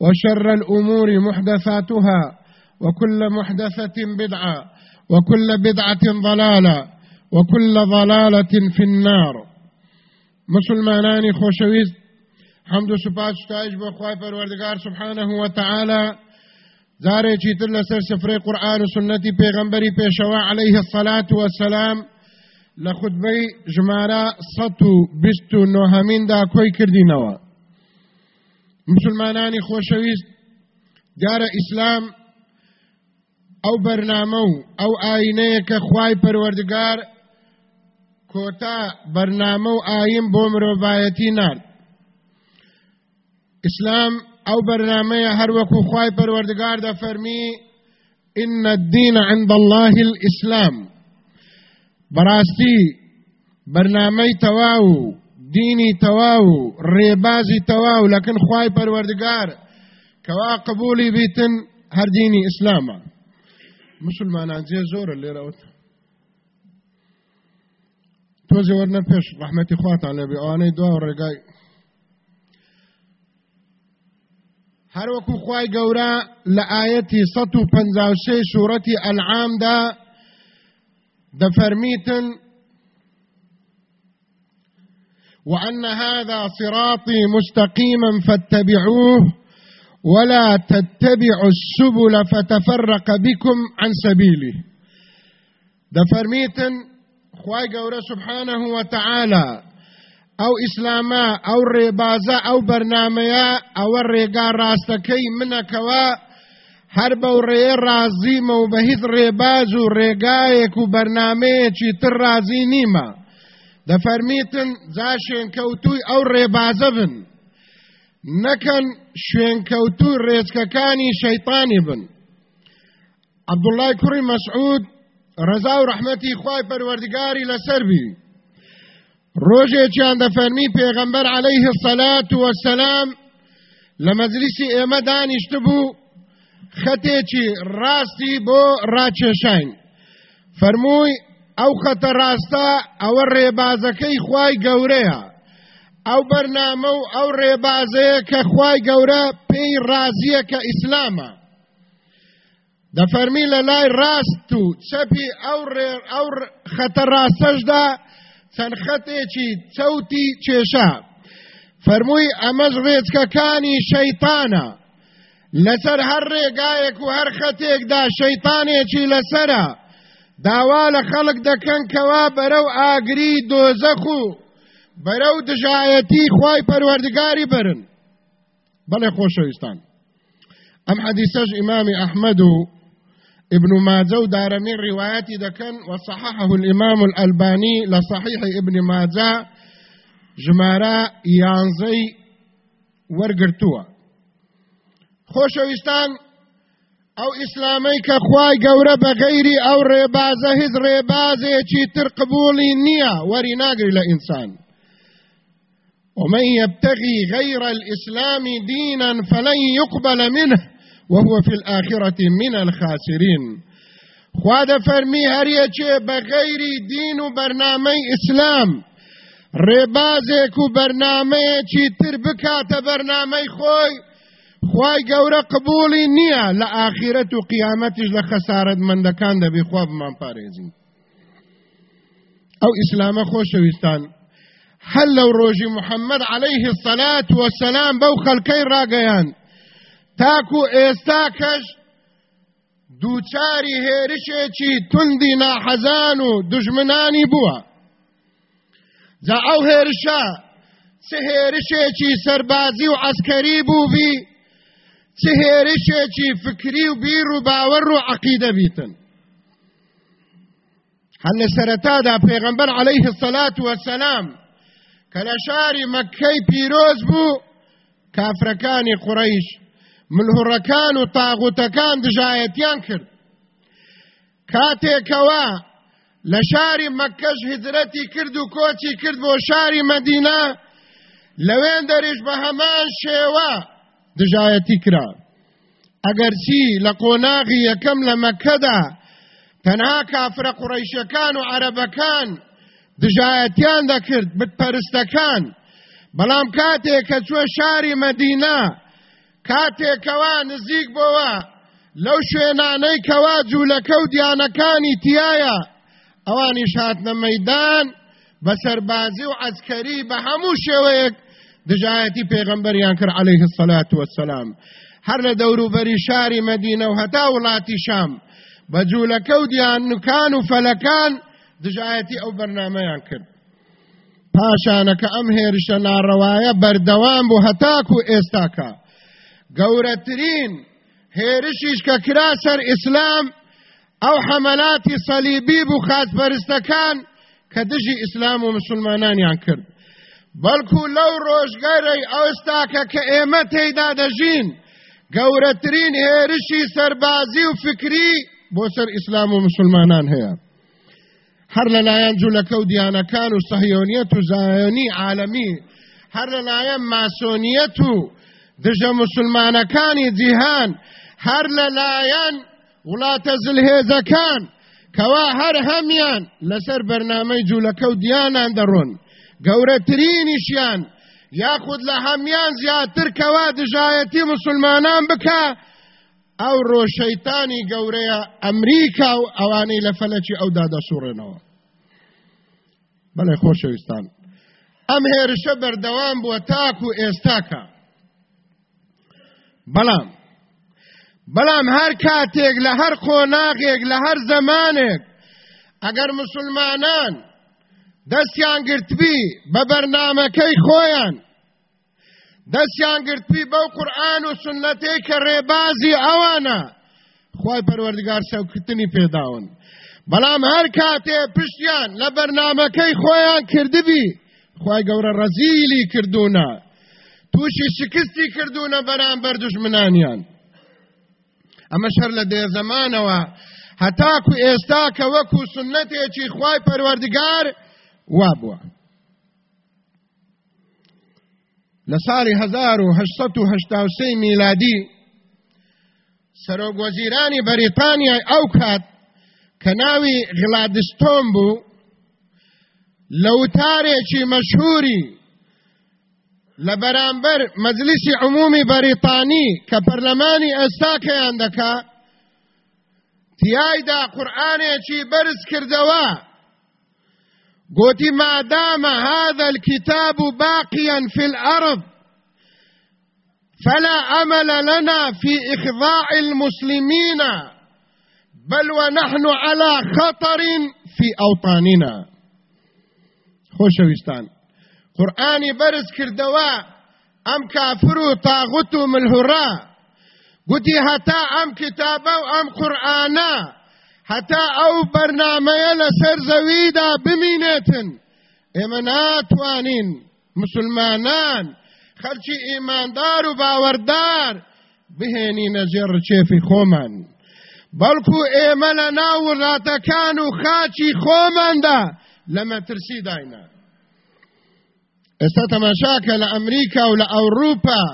وشر الأمور محدثاتها وكل محدثة بدعة وكل بدعة ضلالة وكل ضلالة في النار. مسلمانان خوشويز حمد و سپاس ستایش بۆ سبحانه وتعالى جارێکی تر لەسەر سفرەی قورآن و سنەتی پێغەمبەری عليه الصلاة والسلام لە خودبەی ژمارە سەد و بیست و نۆهەمیندا کۆی کردینەوە. مسلمانانی خۆشەویست دیارە ئیسلام ئەو بەرنامە و ئەو ئاینەیە کە خوای پەروەردگار کۆتا بەرنامە و ئایم بۆ مرۆڤایەتی نارد ئیسلام ئەو بەرنامەیە هەروەکو خوای پەروەردگار دەفەرمی إن الدين عند الله الإسلام. براستي برنامج تواو دینی تەواو ڕێبازی تەواو لەکن خوای پەروەردگار کەوا قبولی بیتن هەر دینی ئیسلامە. مسلمانان جێ زۆرە لێرەوە تۆزی وەرنە پێش ڕحمەتی خواتان لەبێ ئەوانەی دوا ڕێگای. هەروەکو خوای گەورە لە ئاەتی 156 سوورەتی ئەلعامدا دەفەرمیتن وأن هذا صراطي مستقيما فاتبعوه ولا تتبعوا السبل فتفرق بكم عن سبيله دفرميتن خواي قورة سبحانه وتعالى أو اسلاما أو ريبازا أو برناميا أو الريقا راستكي منكوا هر بەو ڕێ رازیمە و بە هیچ ڕێباز و ڕێگایەک و بەرنمەیەکی تر دەفەرمیتن جا شوێنکەوتوی ئەو ڕێبازە بن. نەکەن شوێنکەوتوی ڕێچکەکانی شەیطانی بن. عەبدوڵای کوڕی مەسعود ڕەزا و ڕەحمەتی خوای پەروەردگاری لەسەربی ڕۆژێکیان دەفەرمی پێغەمبەر عەلەیه السەلات وەسەلام لە مەجلیسی ئێمە دانیشت بوو خەتێکی ڕاستی بۆ ڕاکێشاین فەرمووی ئەو خەتە ڕاستە ئەوە ڕێبازەکەی خوای گەورەیە. ئەو بەرنامە و ئەو ڕێبازەیە کە خوای گەورە پێی ڕازیە کە ئیسلامە. دەفەرمی لە لای ڕاست و چەپی ئەو خەتە ڕاستەشدا چەند خەتێکی چەوتی کێشە فەرمووی ئەمەش ڕێچکەکانی شەیتانە. لەسەر هەر ڕێگایەک و هەر خەتێکدا شەیتانێکی لەسرە. داوا لە خەڵک دەکەن کەوا بەرەو ئاگری دۆزەخ و بەرەو دژایەتی خوای پەروەردگاری برن. بەڵێ خۆشەویستان ئەم حەدیسەش ئیمامی ئەحمەد و ابن ماجه دارمي روايتي دكن وصححه الإمام الألباني لصحيح ابن ماجه جمارة يانزي ورقرتوا خوشوستان أو اسلامی که خوای گەورە بە غەیری ئەو ڕێبازە هیچ ڕێبازێکی تر قبولی لە ئینسان ومن يبتغي غير الإسلام دينا فلن يقبل منه وهو في الآخرة من الخاسرين خواد فرمي هريچه بغير دين برنامه اسلام. ربازك برنامه چی تر بکات برنامه خوی خوای گەورە قبولی نییە لە ئاخرەت و قیامەتیش لە خەسارت مندەکان دەبی خوا بمان پارێزین. ئەو ئیسلامە خۆشەویستان. هەل لەو ڕۆژی محەممەد عليه الصلاة والسلام بەو خەلکەی ڕاگەیان. تاکو ئێستا کەش دووچاری هێرشێکی توندی ناحەزان و دژمنانی بووە. جا ئەو هێرشە چه هێرشێکی سەربازی و عسکەری بوو بی چه هێرشێکی فکری و بیر و باوەڕ و عقیدە بیتن. هەر لە سەرەتادا پێغەمبەر عەلەیه السەلات وەسەلام کە لە شاری مەککەی پیرۆز بوو کافرەکانی قوڕەیش ملهوڕەکان و تاغوتەکان دژایەتیان کرد. کاتێکەوە لە شاری مەکەش هجرەتی کرد و کۆچی کرد بۆ شاری مەدینە لەوێن دەریش بە هەمان شێوە دژایەتی کرا. ئەگەر چی لە قۆناغی یەکەم لە مەکەدا تەنها کافرە قوڕیشەکان و عەرەبەکان دژایەتیان دەکرد بتپەرستەکان. بەڵام کاتێک کە چوە شاری مەدینە کاتێکەوە نزیک بۆەوە لەو شوێنانەی کەوا جوولەکە و دیانەکانی تایە ئەوانیش هاتنە مەدان بە سەربازی و عسکەری بە هەموو شێوەیەک دژایەتی پێغەمبەریان کرد عليه الصلاة والسلام هەر لە دەوروبەری شاری مەدینە و هەتا وڵاتی شام بە جوولەکە و دیانکان و فەلەکان دژایەتی ئەو بەرنمەیان کرد. پاشانەکە ئەم هێرشە ناڕەوایە بەردەوام بوو هەتاک و ئێستاکە. گەورەترین هێرشیش کە کرا سەر ئیسلام ئەو حەمەلاتی سەلیبی بوو خاتپەرستەکان کە دژی ئیسلام و مسلمانانیان کرد. بەڵکو لەو ڕۆژگەرەی ئەوستاکە کە ئێمە تێیدا دەژین گەورەترین هێرشی سەربازی و فکری بۆ سەر ئیسلام و مسلمانان هەیە. هەر لەلایەن جوولەکە و دیانەکان و سەهیۆنیەت و زایۆنی عالەمی هەر لەلایەن ماسۆنیەت و دژە مسلمانەکانی جیهان هەر لەلایەن وڵاتە زلهێزەکان کەوا هەر هەمیان لەسەر بەرنامەی جوولەکە و دیانان دەڕۆن. گەورەترینیشیان یاخود لە هەمیان زیاتر کەوا دژایەتی مسلمانان بکە ئەو ڕۆشەیتانی گەورەیە ئەمریکا و ئەوانەی لە فەلەکی ئەودا دەسوڕێنەوە بەڵێ خۆشەویستان ئەم هێرشە بەردەوام بووە تاک و ئێستاکە. بەڵام بەڵام هەر کاتێک لە هەر قۆناغێک لە هەر زەمانێک ئەگەر مسلمانان دەستیان گرتبی بە بەرنمەکەی خۆیان. دەستیان گرتبی بەو قورآن و سنەتەی کە ڕێبازی ئەوانە. خی پەروەردگار سەوکردنی پێداون. بەڵام هەر کاتێ پشتیان لە بەرنمەکەی خۆیان کردبی خی گەورە ڕەزیلی کردوونە. تووشی شکستی کردوونە بەرامبەر دژمنانیان. ئەمە شەر لە دێزەمانەوە. هەتاکو ئێستا کە وەکو سنەتێکی خی پەروەردگار وابووە. لە ساڵی 1970 میلادی سەرۆک وەزیرانی بەریتانیای ئەو کات کە ناوی غلادستۆم بوو لە وتارێکی مەشهوری لە بەرامبەر مەجلیسی عمومی بەریتانی کە پەرلەمانی ئێستاکەیان دەکا تیایدا قورآانێکی بەرز کردەوە. قلت ما دام هذا الكتاب باقيا في الأرض فلا أمل لنا في إخضاع المسلمين بل ونحن على خطر في أوطاننا. خوشويستان قرآني برز كردوا أم كافروا طاغتوا ملهرا گوتی هەتا ئەم کتابە و ئەم قورآانە هەتا ئەو بەرنمەیە لەسەر زەویدا بمینێتن. ئێمە ناتوانین مسلمانان خەلکی ئیماندار و باوەڕدار بهێنینە ژێڕ چێفی خۆمان. بەڵکو ئێمە لە ناو وڵاتەکان و خاچی خۆماندا لە مەترسی داینا ئێستا تەماشاکە لە ئەمریکا و لە ئەوروپا.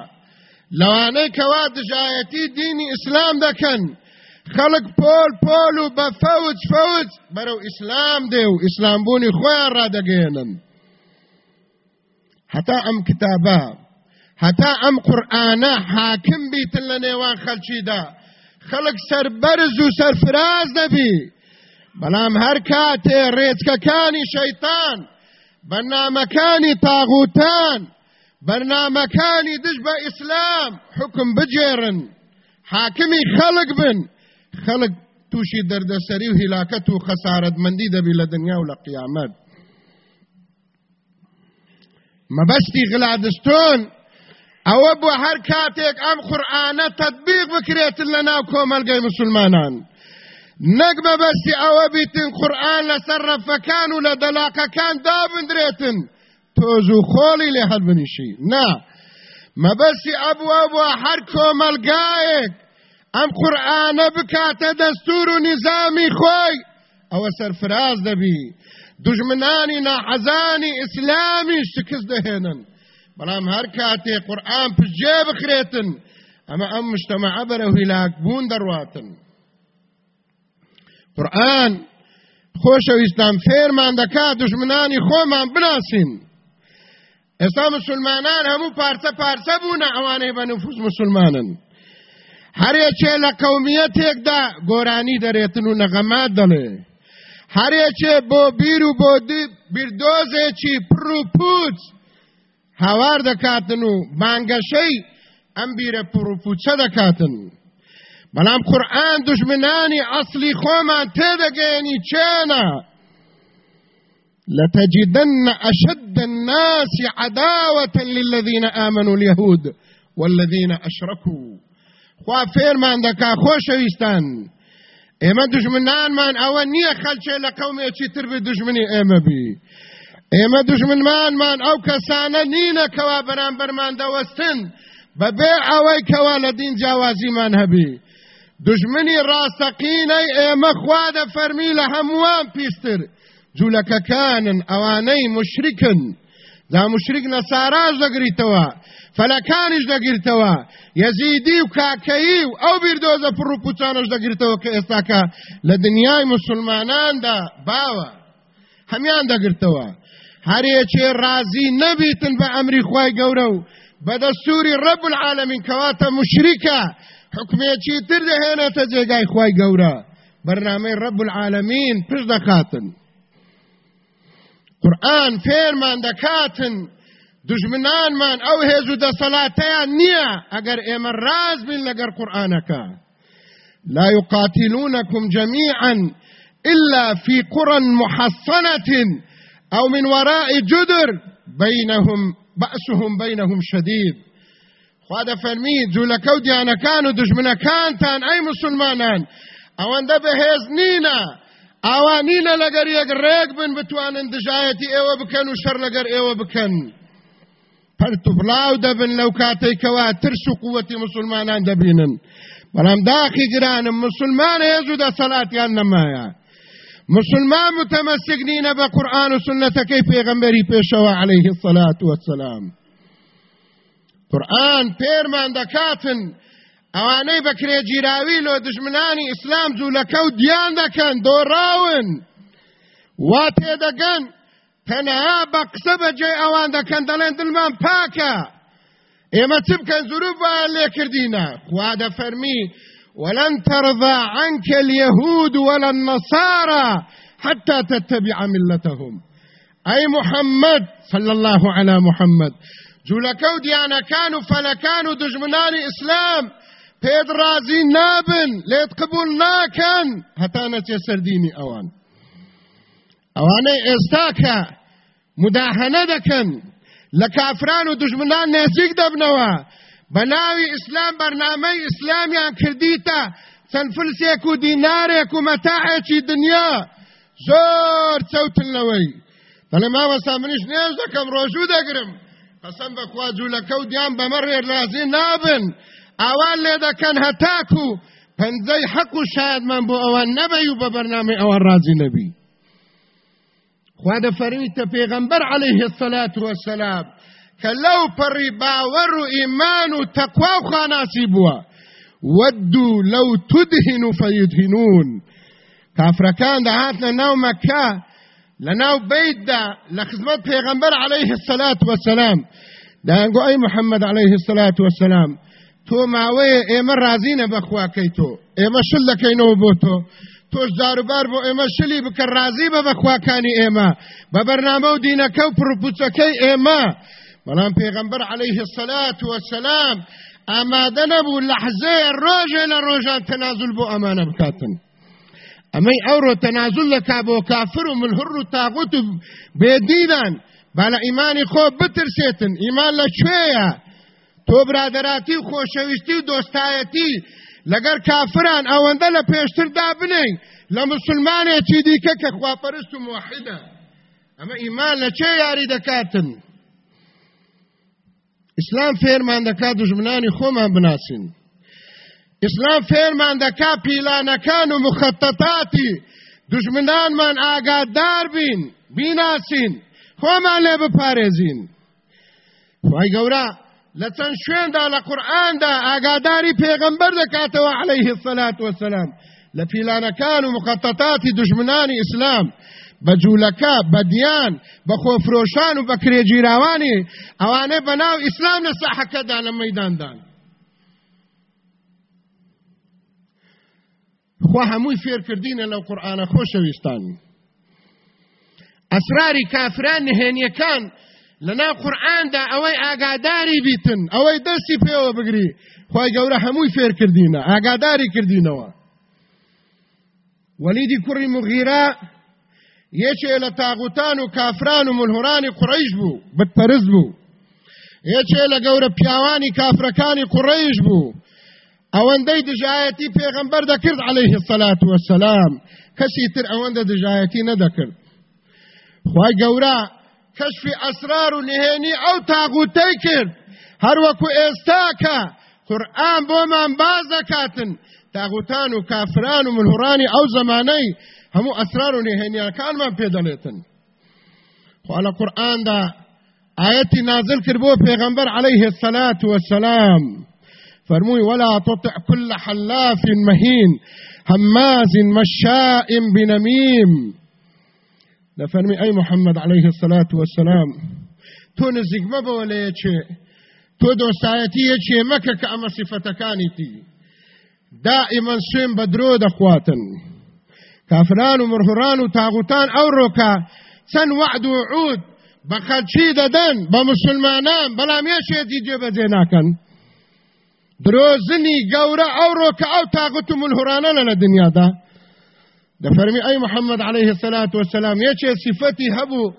لەوانەی کەوا دژایەتی دینی ئیسلام دەکەن. خەڵک پۆل پۆل و بە فەوج فەوج. بەرەو ئیسلام دێ و ئیسلامبوونی خۆیان ڕادەگەێنن. هەتا ئەم کتابە هەتا ئەم قورآانە حاکم بیتن لە نێوان خەلچیدا. خەڵک سەربەرز و سەرفراز دەبی بەڵام هەر کاتێ ڕێچکەکانی شەیتان بەرنمەکانی تاغوتان بەرنمەکانی دش بە ئیسلام حکم بجێرن حاکمی خەڵک بن. خەڵک تووشی دەردەسەری و هیلاکەت و خەسارەتمەندی دەبی لە دنیا و لە قیامەت. مەبەستی غلادستۆن ئەوە بۆ هەر کاتێک ئەم قورآانە تەطبیق بکرێتن لە ناو کۆمەلگەی مسلمانان. نەک مەبەستی ئەوە بیتن قورآن لەسەر ڕەفەکان و لە دەلاقەکان دابدرێتن تۆز و خۆڵی لێ هەڵبنیشی نا مەبەستی ئەبووە بۆ هەر کۆمەلگایەک. ئەم قورآانە بکاتە دەستور و نظامی خۆی. ئەوە سەرفراز دەبی. دژمنانی ناحەزانی ئیسلامی شکست دەهێنن. بەڵام هەر کاتێ قورآن پشتێ بخرێتن ئەمە ئەم مشتەمەعە بەرە هیلاک بوون دەڕواتن. قورآن خۆشەویستان فێرمان دەکات دژمنانی خۆمان بناسین. ئێستا مسلمانان هەموو پارچە پارچە بوونە ئەوانەی بە نفوس مسلمانن. هەرێکێ لە قەومیەتێکدا گۆرانی دەرێتن و نەغەمات دەڵێ هەرێکێ بۆ بیر و بۆ بیردۆزێکی پڕ و پوچ. هاوار دەکاتن و مانگەشەی ئەم بیرە پڕ و پوچە دەکاتن بەڵام قورآن دژمنانی ئەسلی خۆمان تێدەگەێنی چێنە لتجدن أشد الناس عداوة للذين آمنوا اليهود والذين أشركوا خوا فێرمان دەکا خۆشەویستان ئێمە دژمنانمان ئەوە نییە خەلچێ لە قەومێکی تر بێ دژمنی ئێمە بی. ئێمە دژمنمانمان ئەو کەسانە نینە کەوا بەرامبەرمان دەوەستن بەبێ ئەوەی کەوا لە دین جیاوازیمان هەبی. دژمنی ڕاستەقینەی ئێمە خوا دەفەرمی لە هەمووان پیستر. جوولەکەکانن ئەوانەی مشرکن. دا مشرک نەساراش دەگریتەوە فەلەکانیش دەگیرتەوە یەزیدی و کاکەیی و ئەو بیردۆزە پڕ و پوچانش دەگرتەوە کە ئێستاکە لە دنیای مسلماناندا باوە. هەمیان دەگرتەوە. هەرێکێ ڕازی نەبیتن بە ئەمری خوای گەورە و بەدەستوری ڕەب العالمین کەواتە مشریکە حکمێکی تر دەهێنێتە جێگای خوای گەورە. بەرنامەی ڕەب العالمین پشت دەخاتن. قورآن فێرمان دەکاتن دژمنانمان ئەو هێز و دەسەڵاتەیان نییە ئەگەر ئێمە ڕاز بین لەگەر قورآنەکە لا يقاتلونكم جميعا إلا في قرى محصنة أو من وراء جدر بينهم بأسهم بينهم شديد خواد فرمي جولكو ديانا كانوا دجمنا كانتان أي مسلمانان أوان ده بهز نينا ئاوانینە لەگەر یەک بن بتوانن دژایەتی ئێوە بکەن و شەر لەگەر ئێوە بکەن. پەرت و بڵاو دەبن لەو کاتێکەوە ترس و قووەتی مسلمانان دەبینن. بەڵام داخی گرانم مسلمان هێز و دەسەڵاتیان نەمایە. مسلمان متمسك نینە بە قورآن و سنەتەکەی پێغەمبەری پێشەوە عليه الصلاة والسلام قورآن پێرمان دەکاتن. ئەوانەی بەکرێ جیراوی لۆ دژمنانی ئیسلام جوولەکە و دیان دەکەن دۆڕاون. وا تێدەگەن تەنەها بە قسە بەجێ ئەوان دەکەن دەڵێن دڵمان پاکە. ئێمە چ بکەن زروب بایان لێکردینە خوا دەفەرمی ولن ترضى عنك اليهود ولا النصارى حتى تتبع ملتهم. أي محمد صلى الله على محمد. جولكو ديانا كانوا فلكانوا دجمنان إسلام پێت ڕازی نابن لێت قبول ناکەن. هەتا نەچێ سەردینی ئەوان. ئەوانەی ئێستاکە مداهەنە دەکەن لە کافران و دژمنان نێزیک دەبنەوە. بە ناوی ئیسلام بەرنامەی ئیسلامیان کردیتە چەند فلسێک و دینارێک و مەتاعێکی دنیا. زۆر چەوتن لەوەی. بەڵێ ماوەسا منیش نێژ دەکەم ڕۆژوو دەگرم. قەسەم بەخوا جوولەکە و دیان بەمە ڕێر لازی نابن. ئاوان لێ دەکەن هەتاکو و پەنجەی حەق و شایدمان بۆ ئەوان نەبەی و بە بەرنامەی ئەوان ڕازی نەبی خوا دەفەرمیتە پێغەمبەر عليه الصلاة والسلام کە لەو پەڕی باوەڕ و ئیمان و تەقوا و خاناسی بووە ودوا لو تدهن فيدهنون کافرەکان دەهاتنە ناو مەکە لە ناو بەیتدا لە خزمەت پێغەمبەر عليه الصلاة والسلام. دەیانگو ئەی محەممەد عليه الصلاة والسلام تۆ ماوەیە ئێمە رازینە بەخواکەی تۆ. ئێمە شل دەکەینەوە بۆ تۆ. تۆش داروبار بۆ ئێمە شلی بکە رازی بە بەخواکانی ئێمە. بە بەرنامە و دینەکە و پرپوچەکەی ئێمە. بەڵام پێغەمبەر عليه الصلاة والسلام ئامادە نەبوو لەحزەیە ڕۆژێ لە ڕۆژان تەنازل بۆ ئەمانە بکاتن. ئەمەی ئەوڕۆ تەنازل لەکا بۆ کافر و ملهڕ و تاغوت و بێدینان. با لە ئیمانی خۆ بترسێتن. لە تۆ برادراتی و خۆشەویستی و دۆستایەتی. لەگەر کافران ئەوەندە لە پێشتردا بنەی لە مسلمانێکی دیکە کە خواپەرست و موحدە ئەمە ئیمان لە چێ یاری دەکاتن؟ ئیسلام فێرمان دەکات دژمنانی خۆمان بناسین. ئیسلام فێرمان دەکا پیلانەکان و مخەتەتاتی. دژمنانمان ئاگادار بین بیناسین. خۆمان لێ بپارێزین. خی گەورە لە چەند شوێندا لە قورآاندا ئاگاداری پێغەمبەر دەکاتەوە عليه الصلاة والسلام. لە پیلانەکان و مخەتەتاتی دژمنانی ئیسلام بە جوولەکە بە دییان بە خۆفرۆشان و بە کرێگیراوانی ئەوانەی بە ناو ئیسلام لە ساحەکەدا لە مەداندان خوا هەمووی فێرکردینە لەو قورآانە خۆشەویستان ئەسراری لەنا قورآاندا ئەوەی ئاگاداری بیتن ئەوەی دەستی پێوە بگری خی گەورە هەمووی فێرکردینە ئاگاداری کردینەوە وەلیدی کوڕی مغیرە یەکێ لە تاغوتان و کافران و ملهورانی قڕیش بوو بتپەرز بوو یەکێ لە گەورە پیاوانی کافرەکانی قڕیش بوو ئەوەندەی دژایەتی پێغەمبەر دەکرد عليه الصلاة والسلام. کەسی تر ئەوەندە دژایەتی نەدەکرد خی گەورە کەشفی ئەسرار و نهێنی ئەو تاغوتەی کرد هەروەکو ئێستاکە قورآن بۆمان باز دەکاتن تاغوتان و کافران و منهورانی ئەو زمانەی هەموو ئەسرار و نهێنیەکانمان پێدەڵێتن خوا لە قورآاندا ئاەتی نازل کرد بۆ پێغەمبەر عليه الصلاة والسلام. فرموي ولا تطع كل حلاف مهين. هماز مشاء بنميم. لفرمي أي محمد عليه الصلاة والسلام تو نزيق مبا ولا يتشي تو دوستايتي يتشي مكا كأما صفتكانيتي دائما سوين بدرود أخواتن كافران ومرهران وتاغوتان أو روكا سن وعد وعود بخلشي ددن بمسلمانان بلا ميشي جيب زيناكن درۆزنی گەورە ئەو ڕۆکە ئەو تاغت و دەفەرمی ئەی محەممەد عليه الصلاة والسلام یەکێ صفەتی هەبوو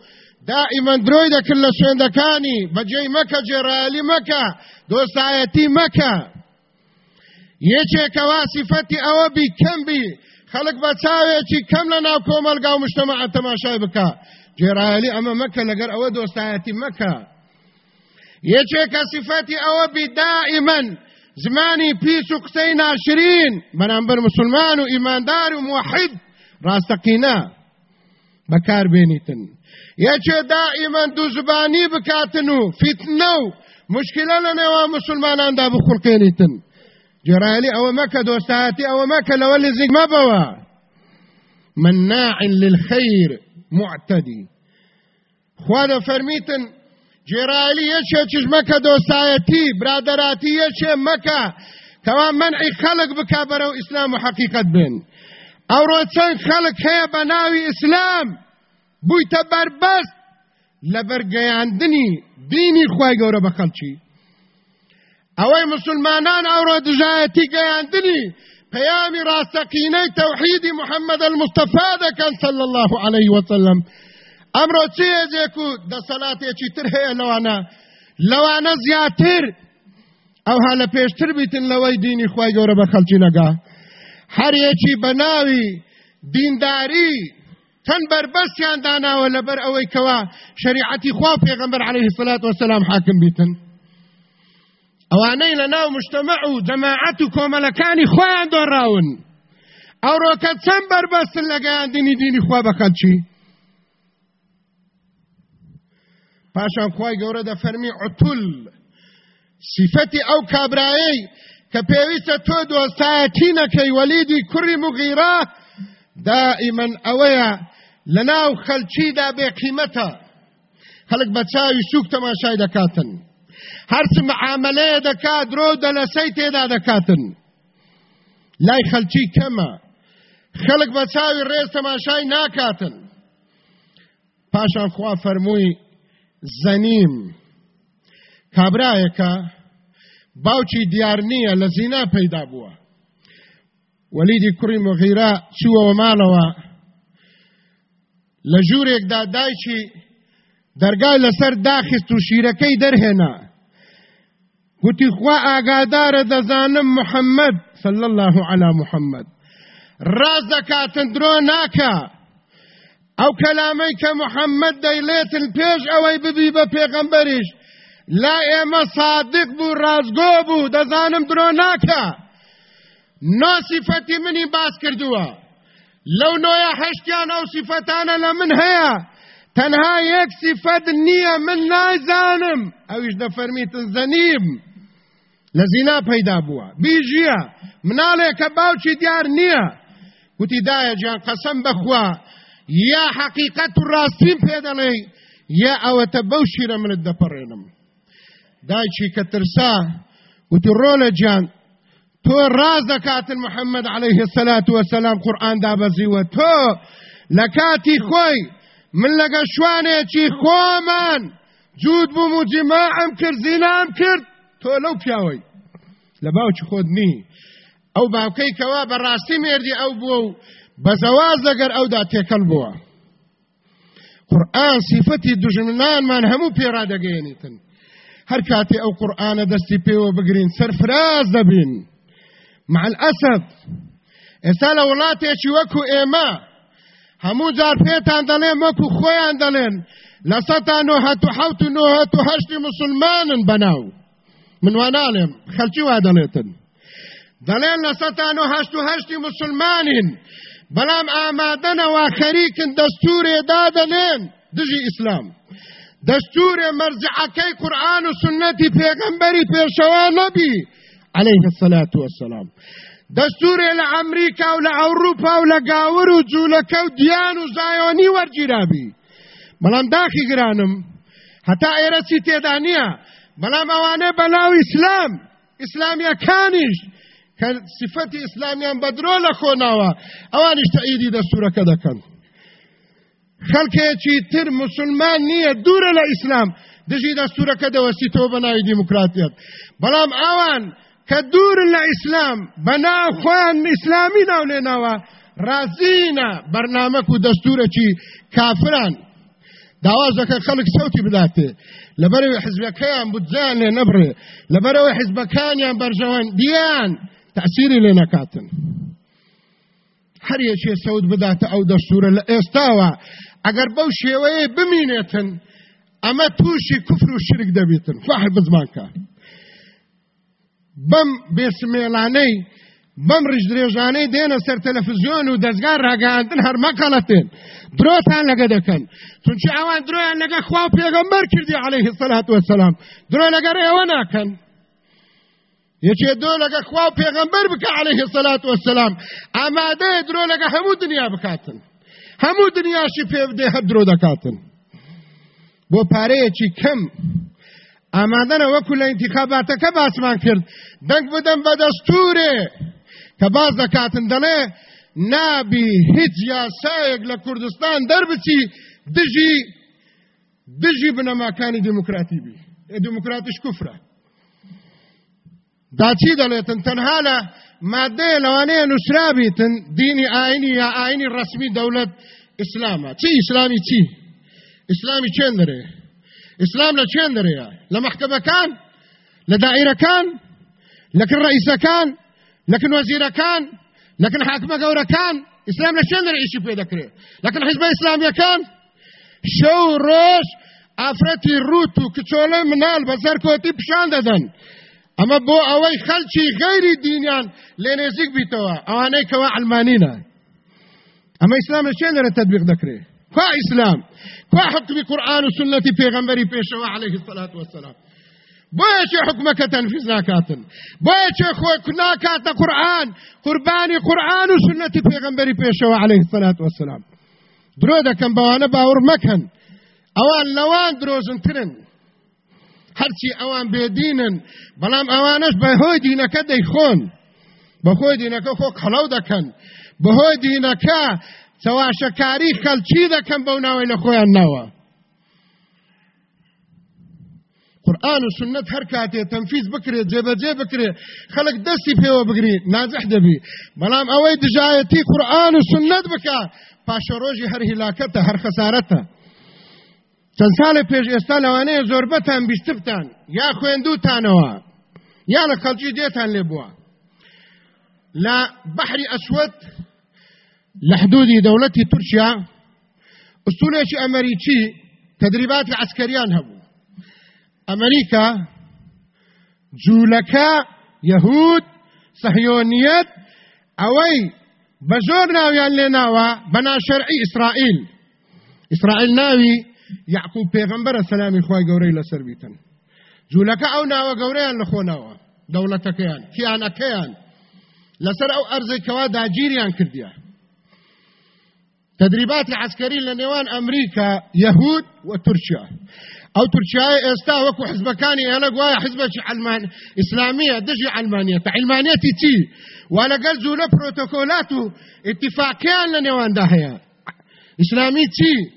دائما درۆی دەکرد لە شوێندەکانی بەجێی مەکە جێڕایەلی مەکە دۆستایەتی مەکە یەکێکەوا صفەتی ئەوە بی کەم بی خەڵک بە چاوێکی کەم لە ناو کۆمەلگا و مشتەمە تەماشای بکە جێڕایەلی ئەمە مەکە لەگەر ئەوە دۆستایەتی مەکە یەکێکە صفەتی ئەوە بی دائما زمانی پیس و قسەی ناشرین بەرامبەر مسلمان و ئیماندار و موحد ڕاستەقینە بەکار بێنیتن یەکێ دائیمەن دوو زبانی بکاتن و فیتنە و مشکلە لە نێوە مسلماناندا بخڵقێنیتن جێرایلی ئەوە مەکە دۆستایەتی ئەوە مەکە لەوە لزیک مەبەوە. مناع للخير معتدي. خوا دەفەرمیتن جێرایلی یەکێکیش مەکە دۆستایەتی برادەراتی یەکێ مەکە کەوا منعی خەڵک بکا بەرەو ئیسلام و حەقیقت بن ئەوڕۆ چەند خەڵک هەیە بە ناوی ئیسلام. بوویتە بەربەست لە بەرگەیاندنی دینی خوای گەورە بە خەڵکی. ئەوەی مسلمانان ئەوڕۆ دژایەتی گەیاندنی پەیامی ڕاستەقینەی تەوحیدی محەممەد المستەفا دەکەن صلی الله عليه وسلم. ئەمڕۆ چێجێک و دەسەڵاتێکی تر هەیە لەوانە؟ لەوانە زیاتر. ئەوها لە پێشتر بیتن لەوەی دینی خی گەورە بە خەلکی نەگا. هەرەکی بە ناوی دینداری تەن بربەستیان داناوە لەبەر ئەوەی کەوا شریعەتی خوا پێغەمبەر عليه الصلاة والسلام حاکم بیتن. ئەوانەی لە ناو مشتمە و جەماعەت و کۆمەلەکانی خۆیان دۆڕاون. ئەوڕۆکە چەند بربەستن لەگەیان دینی دینی خوا بە خەلچی پاشان خوای گەورە دەفەرمی عتول. صفەتی ئەو کابرایەی کە پێویستە تۆ دۆستایەتی نەکەی وەلیدی کوڕی مغیرە دائیمەن ئەوەیە لە ناو خەلچیدا بێ قیمەتە خەڵک بە چاوی سوک تەماشای دەکاتن. هەرچ معاملەیە دەکات درۆ دەلەسەی تێدا دەکاتن. لای خەلچی کەمە. خەڵک بە چاوی ڕێز تەماشای ناکاتن. پاشان خوا فەرمووی زەنیم. کابرایەکە باوکی دیار نییە لە زینا پەیدا بووە. وەلیدی کوڕی مغیرە چووەوە ماڵەوە لە ژوورێکدا دایکی دەرگای لەسەر داخست و شیرەکەی دەرهێنا. گوتی خوا ئاگادارە دەزانم محەممەد صلى الله على محەممەد. ڕاز دەکاتن درۆ ناکە. ئەو کەلامەی کە محەممەد دەیلێتن پێش ئەوەی ببی بە پێغەمبەریش. لا ئێمە صادق بوو ڕازگۆ بوو دەزانم درۆ ناکە. نۆ سیفەتی منی باس کردووە. لەو نۆیە هەشتیان ئەو سیفەتانە لە من هەیە. تەنها یەک سیفەت نییە من نایزانم. ئەویش دەفەرمیتن زەنیم. لە زینا پەیدا بووە. بیژیە. مناڵێک کە باوکی دیار نییە. گوتی دایە جان قەسەم بەخوا یا حقیقەت و ڕاستیم پێ دەڵێ یا ئەوەتە بەو شیرە منت دەپەڕێنم. دایکی کە ترسا وتی ڕۆلە جان. تۆ ڕاز دەکاتن محەممەد عليه الصلاة والسلام قورآن دابەزیوە تۆ لە کاتی خۆی من لەگە شوانێکی خۆمان جوود بووم و جماعم کرد زینام کرد تۆ لەو پیاوەی لە باوکی خۆت نی ئەو باوکەی کەوا بەڕاستی مێردی ئەو بووە و بە زەواز لەگەر ئەودا تێکەڵ بووە قورآن سیفەتی دژمنانمان هەموو پێرا دەگەێنیتن هەر کاتێ ئەو قورآانە دەستی پێوە بگرین سەرفراز دەبین مع الأسف ئێستا لە وڵاتێکی وەکو ئێمە هەموو جار پێتان دەڵێن وەکو خۆیان دەڵێن لە سەتا نۆهەت و حەوت و نۆهەت و هەشتی مسلمانن بەناو من واناڵێم خەلکی وا دەڵێتن دەڵێن لە سەتا نۆهەشت و هەشتی مسلمانین بەڵام ئامادەنەوە خەریکن دستور مرجعکی قرآن و سنت پیغمبری پیشوا نبی علیه الصلاة والسلام. دستور لامریکا و لأوروپا و لگاور و جولکا و دیان و زایانی ورگیرابی بلام داخی گرانم حتا ایرسی تیدانیا بلام اوانه بلاو اسلام اسلامیا کانیش که صفت اسلامیان بدرو لخوناوا اوانش تأییدی دستورک دکن خەڵکێکی تر مسلمان نییە دوورە لە ئیسلام. دژی دەستورەکە دەوەستیتەوە بە ناوی دیموکراتیت. بەڵام ئەوان کە دوورن لە ئیسلام بەناو خۆیان ئیسلامی ناولێنەوە رازینە بەرنامەک و دەستورەکی کافران. داواز دەکە خەڵک سەوتی بداتێ. لەبەرەوەی حزبەکەیان بودجان لێ نەبڕێ. لەبەرەوەی حزبەکانیان بەرژەوەن دیان تەسیری لێ نەکاتن. هەر یەکێ سەوت بداتە ئەو دەستورە لە ئێستاوە. ئەگەر بەو شێوەیە بمینێتن ئەمە تووشی کوفر و شرک دەبێتن فاحل بزمانکە. بەم بێسمێڵانەی بەم ڕژ درێژانەی دێنە سەر تەلەفزیۆن و دەستگار ڕاگەاندن هەرمەکەڵەتێن درۆتان لەگە دەکەن. چونچە ئەوان درۆیان لەگە خوا پێغەمبەر کردی عليه الصلاة والسلام درۆ لەگەر ئێوە ناکەن. یەکێ دۆ لەگە خوا پێغەمبەر بکە عليه الصلاة والسلام ئامادەیە درۆ لەگە هەموو دنیا بکاتن. هەموو دنیاشی پێ بدێ هەر درۆ دەکاتن. بۆ پارەیەکی کەم ئامادەنە وەکو لە انتخاباتەکە باسمان کرد. دەنگ بدەم بە دەستورێ کە باز دەکاتن. دەڵێ نابی هیچ یاسایەک لە کوردستان دەربچی دژی دژی بنەماکانی دموکراتی بی. دموکراتش کوفرە. داچی دەڵێتن تەنها لە مادەیە لەوانەیە نووسرابیتن دینی ئاینی یا ئاینی ڕسمی دەولەت ئیسلامە چی ئیسلامی چی ئیسلامی چێن دەرێ ئیسلام لە چێن دەرەیە لە مەحکەمەکان لە دائیرەکان لكن لكن وەزیرەکان لكن حاکمە گەورەکان ئیسلام لە شوێن ڕئیسی پێ دەکرێت لكن حیزبە ئیسلامیەکان شەو ڕۆژ ئافرەتی ڕوت و کچۆڵە منال بەسەر کۆتی پیشان دەدەن ئەمە بۆ ئەوەی خەلکی غەیری دینیان لێ نێزیک بیتەوە. ئەوانەی کەوا ئەلمانینە ئەمە ئیسلام لە چێن دەرە تەطبیق دەکرێت کوا ئیسلام؟ کوا حکمی قورآن و سنەتی پێغەمبەری پێشەوە عليه الصلاة والسلام بۆیە چێ حکومەکە تەنفیز ناکاتن؟ بۆیە چێ خۆی ناکاتە قورآن؟ قوربانی قورآن و سنەتی پێغەمبەری پێشەوە عليه الصلاة والسلام درۆ دەکەم بەوانە باوەڕ مەکەن. ئەوان لەوان درۆزنترن. هەرچی ئەوان بێدینن بەڵام ئەوانش بەهۆی دینەکە دەیخۆن. بەخۆی دینەکە خۆ قەڵەو دەکەن. بەهۆی دینەکە چەواشەکاری خەلچی دەکەم بەو ناوەی لە خۆیان ناوە. قورآن و سنت هەر کاتێ تەنفیز بکرێت جێبەجێ بکرێت خەڵک دەستی پێوە بگری نازح دەبی. بەڵام ئەوەی دژایەتی قورآن و سنت بکە پاشە ڕۆژی هەر هیلاکەتە هەر خەسارەتە چەند ساڵی پێش ئێستا لەوانەیە زۆربەتان بیستبتان یا خوێندوتانەوە یا لە خەڵکی دێتان لێ بووە. لە بەحری ئەسود لە حدودی دەوڵەتی تورکیا ئوستولێکی ئەمریکی تدریباتی عسکریان هەبوو. ئەمریکا جوولەکە یەهود سەهیۆنیەت ئەوەی بە زۆر ناویان لێ ناوە بە ناشەرعی ئیسرائیل. ئیسرائیل ناوی یعقوب پێغەمبەرە سەلامی خوای گەورەی لەسەر بیتن. جوولەکە ئەو ناوە گەورەیان لەخۆنەوە دەوڵەتەکەیان کیانەکەیان لەسەر ئەو ئەرزێکەوە داگیریان کردیە تدريبات عسكري لنيوان أمريكا يهود وتركيا أو تركيا استا وكو حزبكاني أنا قوايا حزبك علمان إسلامية دجي علمانية علمانية تي وأنا قال زولا بروتوكولاتو اتفاقيان لنيوان داهيا إسلامي تي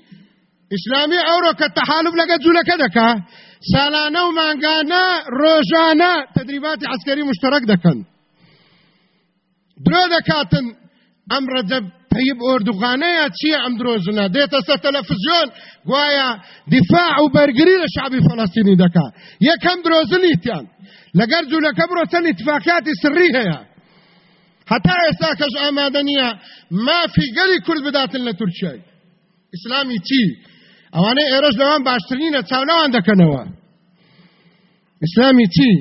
إسلامي أورو كالتحالف لقد زولا كدكا سالانا ومانقانا روجانا تدريبات عسكري مشترك دكن درو دكاتن أمر رجب طيب أردوغانية چیە ئەم درۆزنە دێتە سەر تەلەفزیۆن گوایە دیفاع و بەرگری لە شعبی فەڵەستینی دەکا یەکەم درۆزنیتیان لەگەر جوولەکە بڕۆ چەند اتفاقیاتی سری هەیە هەتا ئێستا کەش ئامادە نییە مافی گەلی کورد بداتن لە تورکیای ئیسلامی چی؟ ئەوانەی ئێرەش لەوان باشترینە چاونەوان دەکەنەوە. ئیسلامی چی؟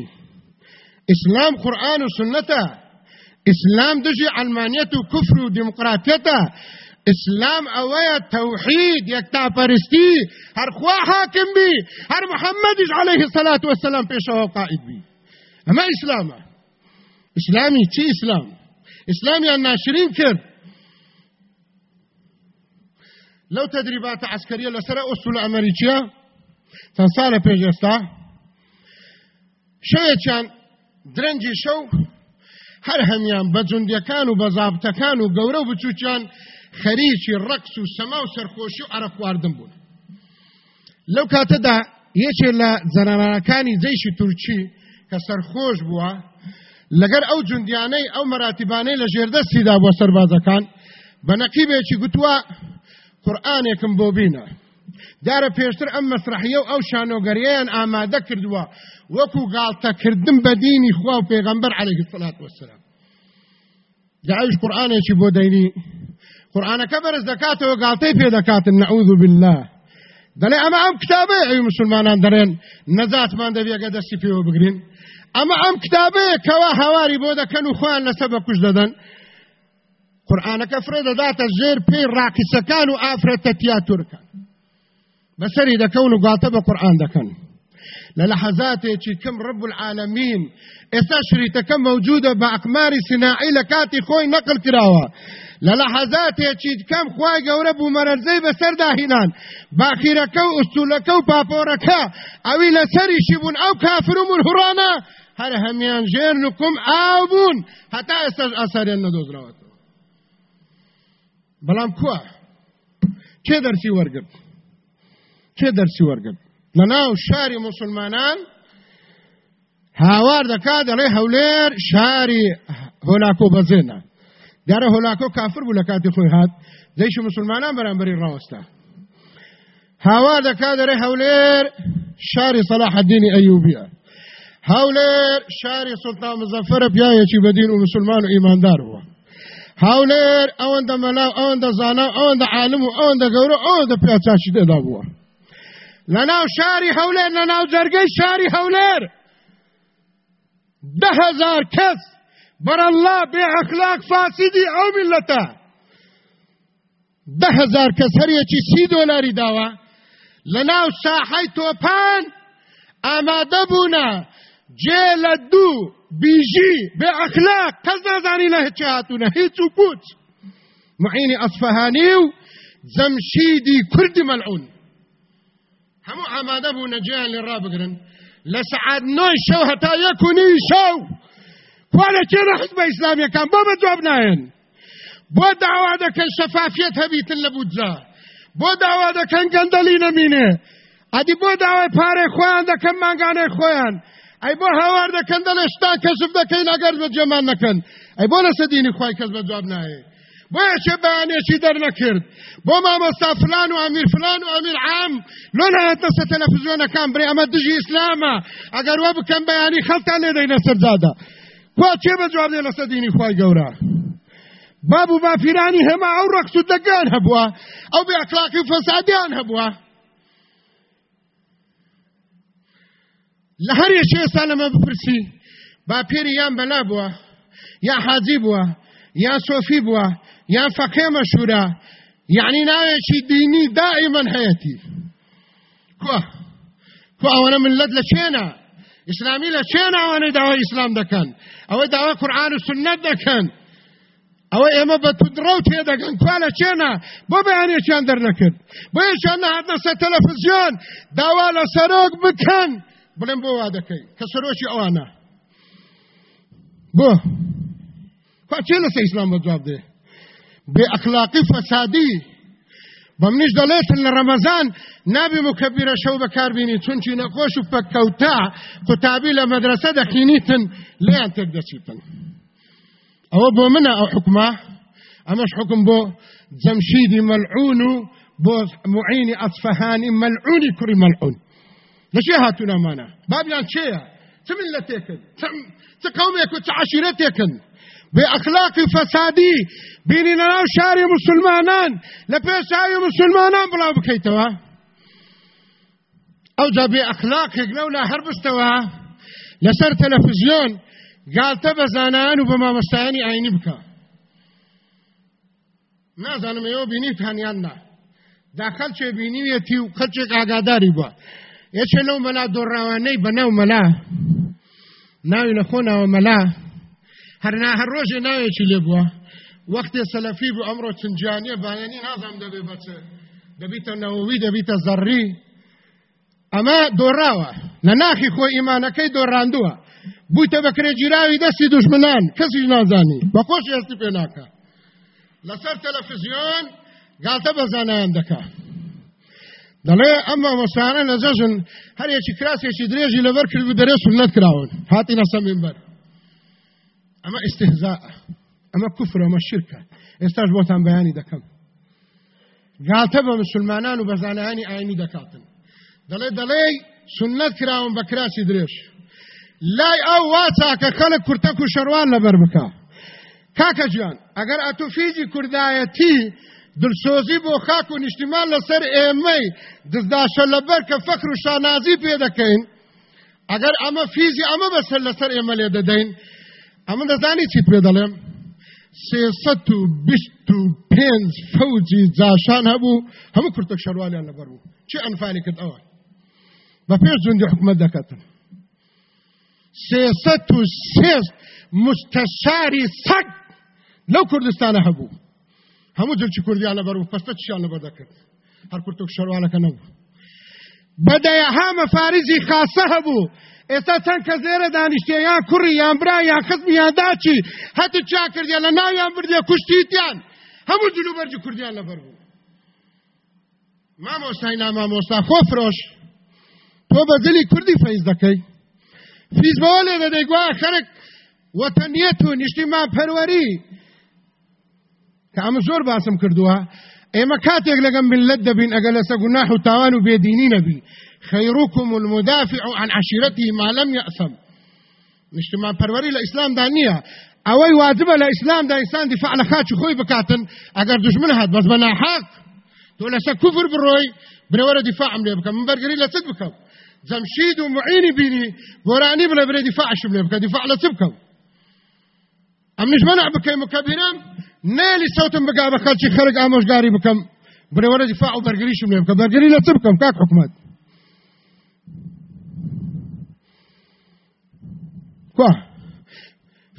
ئیسلام قورآن و سنەتە اسلام دجي علمانيته وكفر وديمقراطيته اسلام اويا توحيد يكتا فرستي هر خوا حاكم بي هر محمد عليه الصلاة والسلام بيشه قائد بي اما اسلام اسلامي چي اسلام اسلامي الناشرين كر لو تدريبات عسكرية لسرى أسطول أمريكية. تنصال بيجستا. شوية كان درنجي شو هەر هەمیان بە جوندەکان و بە زابتەکان و گەورە و بچووکیان خەریکی ڕقس و سەما و سەرخۆشی و عرە خواردن بوون. لەو کاتەدا یەکێ لە زەرانەکانی جەیشی تورکی کە سەرخۆش بووە لەگەر ئەو جوندیانەی ئەو مەراتیبانەی لە ژێردەستیدا بۆ سەربازەکان بە نەقیبێکی گوتووە قورآانێکم بۆ بینە. دارە پێشتر ئەم مەسرحیە و ئەو شانۆگەریان ئامادە کردووە. وەکو گاڵتەکردن بە دینی خوا و پێغەمبەر عليه الصلاة والسلام دعوش قورآانێکی بۆ دەینی. قورآانەکە بەرز دەکاتەوە گاڵتەی پێ دەکاتن نعوذ بالله. دەڵێ ئەمە ئەم کتابەیە ئەوی مسلمانان دەرێن نەجاتمان دەبێگە دەستی پێوە بگرین. ئەمە ئەم کتابەیە کەوا هاواری بۆ دەکەن و خۆیان لەسەر بە کوش دەدەن. قورآانەکە فرێ دەداتە ژێر پێی ڕاقیسەکان و ئافرەتە تیاتورکان بەسەری دەکەون و گاتە بە قورآان دەکەن لە کەم رب العالمین ئێستا شریتەکە موجودە بە ئەقماری سناعی لە کاتی خۆی نەقل کراوە لە لەحەزاتێکی کەم خوای گەورە بوو مەرەرزەی بەسەرداهینان باخیرەکە و ئوستولەکە و پاپۆرەکە ئەوی لەسەریشی بوون ئەو کافر و مرهڕانە هەر هەمیان ژێر نکم ئاو بوون هەتا ئێستاش ئاساریان نەدۆزراوەتەوە بەڵام کووە؟ کێ دەرسی وەرگرت؟ کێ دەرسی وەرگرت؟ لە ناو شاری مسلمانان هاوار دەکات دەڵێ هەولێر شاری هۆلاکۆ بەزێنە دیارە هۆلاکۆ کافر بوو کاتی خۆی هات دەیشی مسلمانان بەرامبەری ڕاوەستا هاوار دەکات دەڵێ هەولێر شاری سەلاح الدینی ئەیوبیە. هاولێر شاری سلتان مزەفرە پیاەکی بەدین و مسلمان و ئیماندار بووە. هاولێر ئەوەندە مەلاو ئەوەندە زانا ئەوەندە عالم و ئەوەندە گەورە ئەوەندە پیاچاشی دەدا بووە لەناو شاری هەولێر لەناو جەرگەی شاری هەولێر ده هزار کەس بەرەڵا بێ ئەخلاق فاسیدی ئەو میلەتە ده هزار کەس هەریەکی سی دۆلاری داوە لەناو ساحەی تۆپان ئامادە بوونە جێ لە دوو بیژی بێ ئەخلاق کەس نازانی لە هیچ هاتوونە هیچ و پوچ. معینی ئەسفەهانی و جەمشیدی کوردی مەلعون هەموو ئامادە بوونە جێیان لێ ڕابگرن لە سعات نۆی شەو هەتا یەک و نی شەو کوالە کێنە حزب ئیسلامیەکان بۆ بە جواب نایەن بۆ داوا دەکەن شەفافیت هەبیتن لە بودجا بۆ داوا دەکەن گەندەلی نەمینێ ئەدی ئەی بۆ هاوار دەکەن دەڵێ شتا کەشف دەکەین ئەگەر بە جێمان نەکەن ئەی بۆ لە سەدینی خی کەس بە جواب نایە بۆیە چێ بەیانێکی دەرنەکرد بۆ مامۆستا فلان و ئەمیر فلان و ئەمیر عام لۆ نایەتە سە تەلەفزیۆنەکان برێ ئەمە دژی ئیسلامە ئەگەر وە بکەم بەیانی خەڵتان لێ دەینە سەرجادا کوا چێ بە جواب دێ لە سەدینی خی گەورە باب و بافیرانی هەما ئەو ڕەقس و دەگان هەبووە ئەو بێ ئەخلاقی فەسادیان هەبووە لە هەر یەشێستا لەمە بپرسی. باپێری یان بەلا بووە یا حاجی بووە یا سۆفی بووە یا فەقێ مەشورە یعنی ناوێکی دینی دائما هەیەتی کوە کو ئەوەنە ملت لە چێنە ئیسلامی لە چێن ئەوانەی داوای ئیسلام دەکەن ئەوەی داوا قورآن و سنت دەکەن ئەوە ئێمە بە تودڕە و تێدەگەن کوا لە چێنە بۆ بەیانێکیان دەرنەکرد بۆ یەکیان نهاتنە سەر تەلەڤیزیۆن داوا لە سەرۆک بکەن بڵێن بۆ وا دەکەی کە سەرۆکی ئەوانە بۆ کوا چێ لەسە ئیسلام بە جواب دێ بێ ئەخلاقی فەسادی بەمنیش دەڵێتن لە ڕەمەزان نابی نەخۆش و پەککەوتا قوتابی لە مەدرسە دەخینیتن لیان تێک دەچیتن ئەوە بۆ منە ئەو حکومە ئەمەش حکم بۆ جەمشیدی مەلعون و بۆ معینی ئەسفەهانی مەلعونی کوڕی لەشێ هاتوونەمانە بابیان چێە چ ملەتێکن چ قومێک و چ عشیرەتێکن بێ ئەخلاقی فەسادی بینی لەناو شاری مسلمانان. لە پێشاوی مسلمانان بڵاو بکەیتەوە ئەو جا بێ ئەخلاقێک لەولا هەر بستەوە لەسەر تەلەفزیۆن گالتە بە زانان و بە مامەستایانی ئاینی بکە نازانم ئێوە بینیت هەنیان نا دا خەلچێ بینیوێتی و یەکێ لەو مەلا دۆڕاوانەی بەناو مەلا. ناوی لە خۆناوە مەلا. هەرنا هەر ڕۆژێ ناوێکی لێ بووە. وەختێ سەلەفی بوو ئەمڕۆ چنجانیە بایانی نازام دەبێ بەچێ دەبیتە نەوەوی دەبیتە زەڕی. ئەمە دۆڕاوە. لە ناخی خۆی ئیمانەکەی دۆڕاندووە. بوویتە بەکرێ گیراوی دەستی دوشمنان. کەسیش نازانی. بە خۆش هێستی پێ ناکە. لەسەر تەلەفزیۆن گالتە بەزانیان دەکا. دەڵێ ئەمە مۆسانە لە جەژن هەرێکی کراسێکی درێژی لەبەر کرد و دەرێ سنت کراون. هاتی نەسە منبەر ئەمە ئستهزاء ئەمە کوفر ئەمە شرکە ئێستاش بۆتان بەیانی دەکەم گالتە بە مسلمانان و بەزانانی ئاینی دەکاتن دەڵێ دەڵێ سنت کراون بە کراسی درێژ لای ئەو وا چاکە خەڵک کورتەک و شەروان لەبەر بکە کاکە گیان ئەگەر دلسۆزی بۆ خاک و نیشتیمان لەسەر ئێمەی دزداشە لەبەر کە فەخر و شانازی پێ دەکەین ئەگەر ئەمە فیزی ئەمە بەسەر لەسەر ئێمە لێ دەدەین ئەمە دەزانی چیت پێ دەڵێم؟ سێسەد و بیست و پێنج فەوجی جاشان هەبوو هەموو کورتە شەروانیان لەبەر چی ئەنفانی کرد ئەوە؟ بە پێش جوندی حکومت دەکەتن. سێسەد و سێز مستەشاری سەگ لەو کوردستانە هەبوو. هەموو جلچی کوردیان لەبەر و پەستە چیان لەبەر دەکرد؟ هەر کورتۆک شەروانەکە نەبوو. بەدەیە هامە فارزی خاصە هەبوو. ئێستا چەند کە زێرە دانیشتێ یان کوڕی یان برا یان خزمی یان داچی. هەتی چا کردیا لە ناویان بردێ کوشتیتیان. هەموو جلوبەرجی کوردیان لەبەر بوو. مامۆستای نامامۆستا خۆ فرۆش تۆ بە دلی کوردی فەیز دەکەی. فیز بەوە لێ دەدەی گوا خەرک وەتەنیەت و نیشتیمان پەروەری. ئەمە زۆر باسم کردووە ئێمە کاتێک لەگەم ملت دەبین ئەگە لەسە گوناح و تاوان و بێدینی المدافع عن عشيرته ما لم يأثم. نیشتمان پەروەری لە ئیسلامدا نییە ئەوەی واجبە لە ئیسلامدا ئینسان دیفاع لە خاچی خۆی بکاتن. ئەگەر دژمن هات بەس بە ناحاق تۆ لەسەر کوفر بڕۆی برەوەرە دیفاعم لێ بکەم من بەرگری لە چت بکەم جەمشید و معینی بینی گۆرانی بڵێ برێ دیفاعشم لێ بکە دیفاع لە چ بکەم منع نێلی سەوتم بگا بە خەلکی خەرک ئامۆژگاری بکەم برەوەرە دیفاع و بەرگریشم لێ بکە بەرگری لە چ بکەم کاک حکومت کوه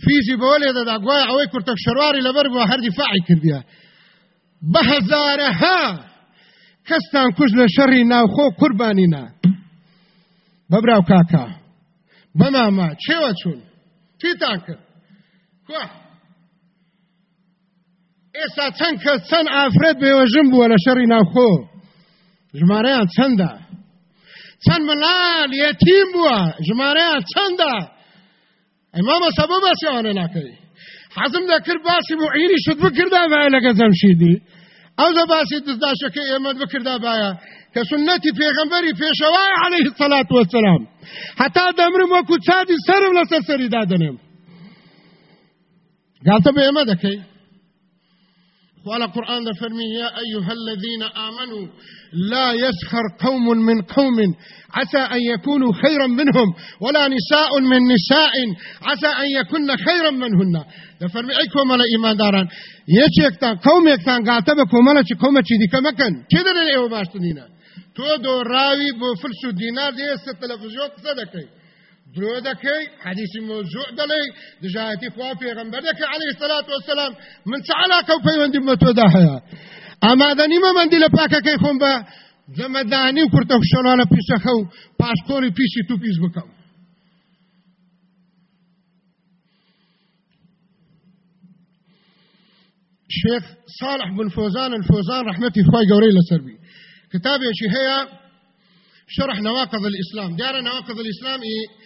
فیزی بەوە لێ دەدا گوایە ئەوەی کورتە شەرواری لەبەر بووە هەر دیفاعی کردیە بە هەزارەها کەستان کوژ لە شەڕی ناوخۆ قوربانینا بەبراو کاکا بەماما چێوە چوون چیتان کرد کوه ئێستا چەند کەس چەند ئافرەت بێوەژم بووە لە شەڕی ناوخۆ. ژمارەیان چەندە؟ چەند ملال یەتیم بووە. ژمارەیان چەندە؟ ئەمامە سەبە باسییانە ناکەی حەزم دەکرد باسی معینی شت بکردا باە لەگە جەمشیدی ئەو دە باسی دزداشەکە ئێمە بکردا باە کە سنەتی پێغەمبەری پێشەوای عليه الصلاة والسلام حتا دەمرم وەکو چادی سرم لەسەر سەری دادەنێم. گالتە بە ئێمە دەکەی. وعلى قرآن فرمي يا أيها الذين آمنوا لا يسخر قوم من قوم. عسى أن يكونوا خيرا منهم ولا نساء من نساء. عسى أن يكون خيرا منهن. فرمي أي كومة إيمان داران؟ يشيكتان قوم يكتان قاتبا كومة كومة دي كمكن كده للإيو باشتنينا؟ تو دو راوي بو فلسو دينار دي است تلفزيون قصدكي درو دەکەی حدیثی موضوع دەڵێ دژایەتی خوا پێغەمبەر دەکە عليه الصلاة والسلام من چعلاکە و پەیوەندی بە تۆدا هەیە ئامادەنی مەمەندی لە پاکەکەی خۆم بە جەمەدانی و کورتە شۆنانە پیسەخە و پاسپۆری پیسی تو پیس بکەم شيخ صالح بن فوزان الفوزان رحمتي خوي قوري لسربي كتابي هي شرح نواقض الإسلام. دار نواقض الإسلام إيه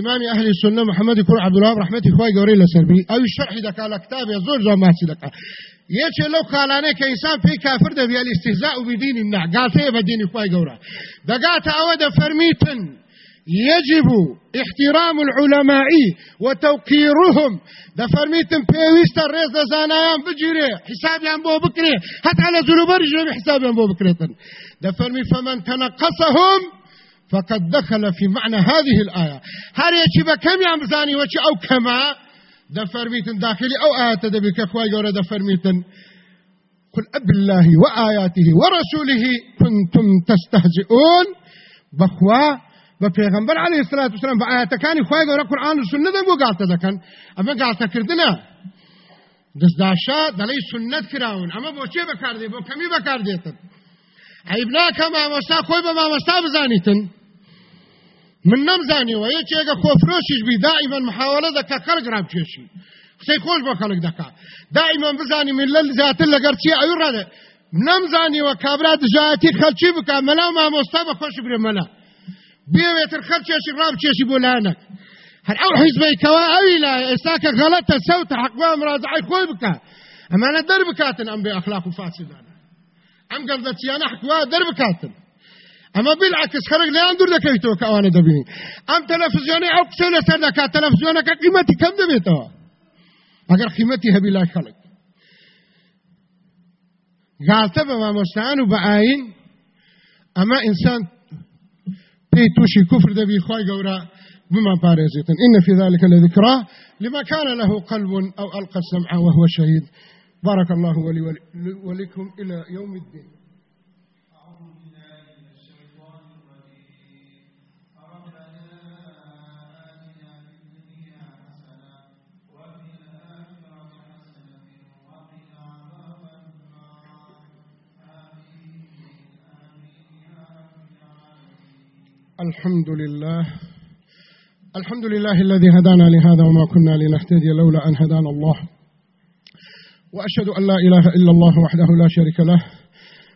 إمام أهل السنة محمد كور عبد الله رحمة خوای گەورەی لەسەربی ئەوی شرحی دەکا لە کتابێ زۆر زۆر ماچی دەکا یەکێ لەو خاڵانەیە کە ئینسان پێی کافر دەبێ الاستهزاء بدين النع. قالتيه بدين خوای گەورە دەگاتە ئەوە دەفەرمیتن يجب احترام العلماء وتوقيرهم. دفرميتم بيويست الرئيس زانايان بجري. حسابيان بو بكري. حتى على زلوبر جري حسابيان بو بكري دفرمي فمن تنقصهم فقد دخل في معنى هذه الآية. هل يجب كم يمزاني وشي أو كما دفرميتن داخلي أو آيات دبك أخوة يورا دفرميتن قل أب الله وآياته ورسوله كنتم تستهزئون. بخوا بپیغمبر علیه الصلاة والسلام بآيات كان خواه گورا قرآن و سنة دنگو قالتا دکن. اما قالتا کردنا دزداشا دلی سنت کراون. اما بو چه بکار بو کمی بکار دیتن عیب ناکە مامۆستا خۆی بە مامۆستا بزانیتن من نەمزانیەوە یەکێگە خۆفرۆشیش بی دائیمەن محاوەلە دەکە خەڵک ڕابکێشی قسەی خۆش بۆ خەڵک دەکا دائیمەن بزانی من لەل زیاتر لەگەر چی ئەوی ڕادێ نەمزانیوە کابرا دژایەتی خەلکی بکە مەلا مامۆستا بە خۆش برێ مەلا بێوێتر خەلکێشی ڕابکێشی بۆ لایەنەک هەر ئەو حیزبەی کەوا ئەوی لا ئێستا کە غەڵەتە سەوتە حەقوا مڕازعی خۆی بکە ئەمانە دەربکاتن ئەم بێ ئەخلاق و فاسدانە ئەم گەردەچیانە حکوا دەربکاتن ئەمە بالعکس خەرق لەیان دوور دەکەیتەوە کە ئەوانە دەبینی ئەم تەلەفزیۆنی ئەو قسە لەسەر دەکات تەلەفزیۆنەکە قیمەتی کەم دەبێتەوە ئەگەر قیمەتی هەبی لای خەڵک غالتە بە مامۆستان و بە ئاین ئەمە ئینسان پێی تووشی کوفر دەبی خی گەورە بما بارزيتن إن في ذلك لذكرى لما كان له قلب أو ألقى السمع وهو شهيد بارك الله ولي ولكم إلى يوم الدين الحمد لله. الحمد لله الذي هدانا لهذا وما كنا لنهتدي لولا أن هدانا الله. وأشهد أن لا إله إلا الله وحده لا شريك له.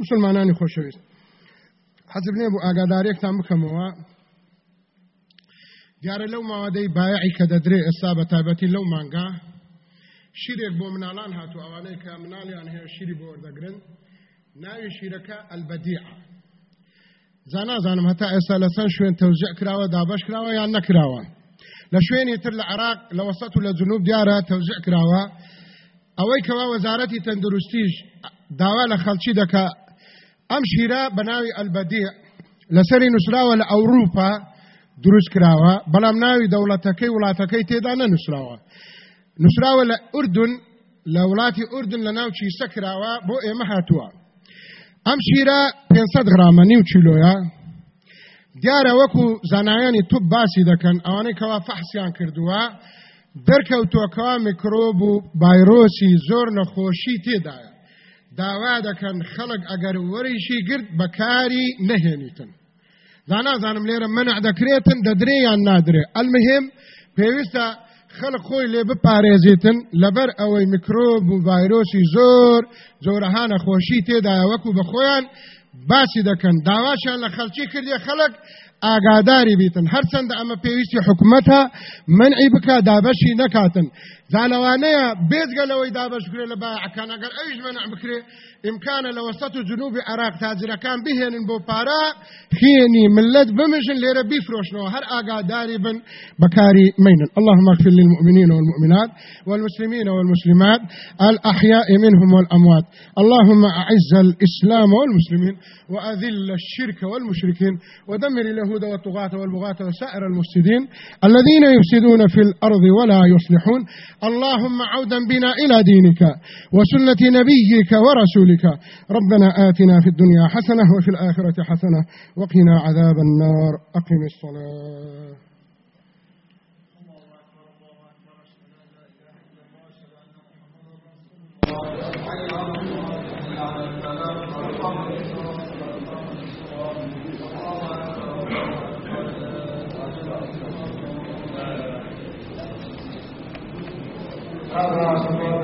مسلمانان خوشويست حسب نيبو ئاگادارێکتان بکەمەوە. دیارە لەو ماوەدەی بایعی کە دەدرێ ئێستا بە تایبەتی لەو مانگا شیرێک بۆ مناڵان هاتو ئەوانەی کە مناڵیان هەیە شیری بۆ وەردەگرن ناوی شیرەکە ئەلبەدیع. زانازانم هەتا ئێستا لەسەر شوێن تەوزیع کراوە دابش کراوە یان نەکراوە. لە شوێنی تر لە عراق لە وەسەت و لە جنوب دیارە تەوزیع کراوە. ئەوەی کەوا وەزارەتی تەندروستیش داوا لە خەڵکی دەکا ئەم شیرە بە ناوی ئەلبەدیع لەسەری نووسراوە لە ئەوروپا دروست کراوە بەڵام ناوی دەوڵەتەکەی وڵاتەکەی تێدا نەنووسراوە نووسراوە لە ئوردون لە وڵاتی ئوردن لە ناو چیسە کراوە بۆ ئێمە هاتووە ئەم شیرە 500 غرامە نیو چیلۆیە دیارە وەکو زانایانی توپ باسی دەکەن ئەوانەی کەوا فەحسیان کردووە دەرکەوتووەکەوا میکرۆب و بایرۆسی زۆر نەخۆشی تێدایە داوا دەکەن خەڵک ئەگەر وەریشی گرت بەکاری نەهێنیتن. زانازانم لێرە منع دەکرێتن دەدرێ یان نادرێ. ئەلمهم پێویستە خەڵک خۆی لێ بپارێزیتن لەبەر ئەوەی میکرۆب و ڤایرۆسی زۆر زۆرەها نەخۆشی تێدایە وەکو بە خۆیان باسی دەکەن داواشیان لە خەلکی کردی خەڵک ئاگاداری بیتن. هەرچەندە ئەمە پێویستی حکوومەتە منعی بکە دابەشی نەکاتن زانەوانەیە بێزگەلەوەی دابش بکرێ لە باعەکان ئەگەر ئەویش منع بکرێ ئیمکانە لە وەسەت و جنوبی عراق تاجرەکان بهێنن بۆ پارە خێنی ملت بمژن لێرە بیفرۆشنەوە هەر ئاگاداری بن بەکاری مینن. اللهم اغفر للمؤمنين والمؤمنات والمسلمين والمسلمات الأحياء منهم والأموات. اللهم أعز الإسلام والمسلمين. وأذل الشرك والمشركين ودمر اليهود والطغاة والبغاة وسائر المفسدين الذين يفسدون في الأرض ولا يصلحون. اللهم عودا بنا إلى دينك وسنة نبيك ورسولك. ربنا آتنا في الدنيا حسنة وفي الآخرة حسنة وقنا عذاب النار. أقم الصلاة. Thank you. Abraço,